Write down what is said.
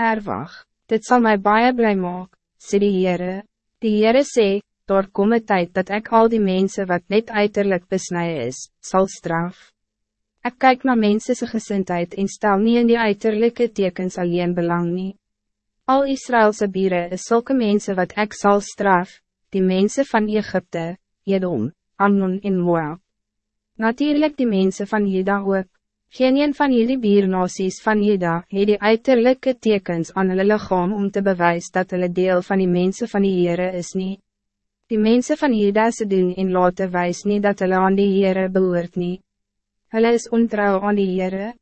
Erwag, dit zal mij baie blij maak, sê die Heere. Die Heere sê, daar kom een tijd dat ik al die mensen wat net uiterlijk besnij is, zal straf. Ik kijk naar mensense gezindheid en stel niet in die uiterlijke tekens alleen belang nie. Al Israëlse bieren is zulke mensen wat ik zal straf, die mensen van Egypte, Edom, Amnon en Moab. Natuurlijk die mensen van Juda ook. Geen een van jullie biernasies van Juda het die uiterlijke tekens aan hulle lichaam om te bewijzen dat hulle deel van die mensen van die Heere is niet. Die mensen van Juda se doen en laten wijs niet dat hulle aan die Heere behoort nie. Hulle is ontrouw aan die Heere,